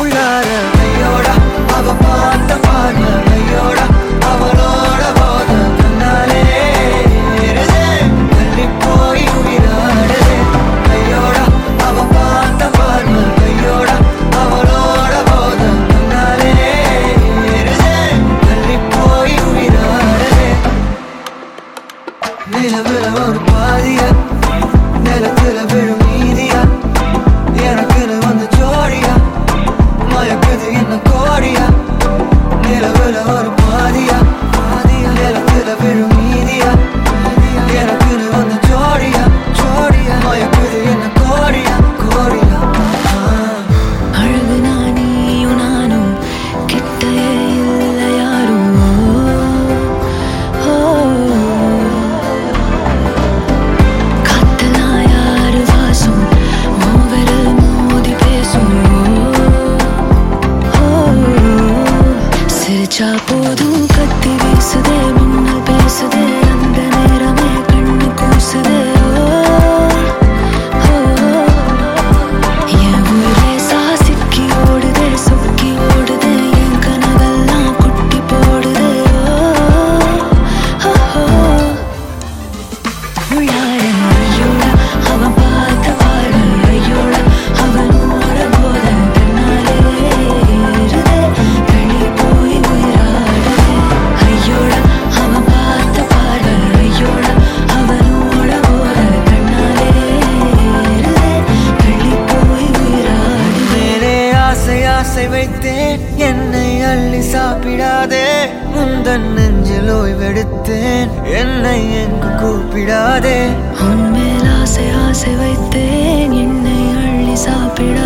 உள்கார கையோட அவ பார்த்த பார்வை நினைச்சா போதும் கத்தி வீசுதே மின்னல் பேசுதே. ஆசை வைத்தேன் என்னை அள்ளி சாப்பிடாதே. முந்தன் நெஞ்சில் ஓய்வெடுத்தேன் என்னை எங்கு கூப்பிடாதே. உன்மேல் ஆசை ஆசை வைத்தேன் என்னை அள்ளி சாப்பிடாதே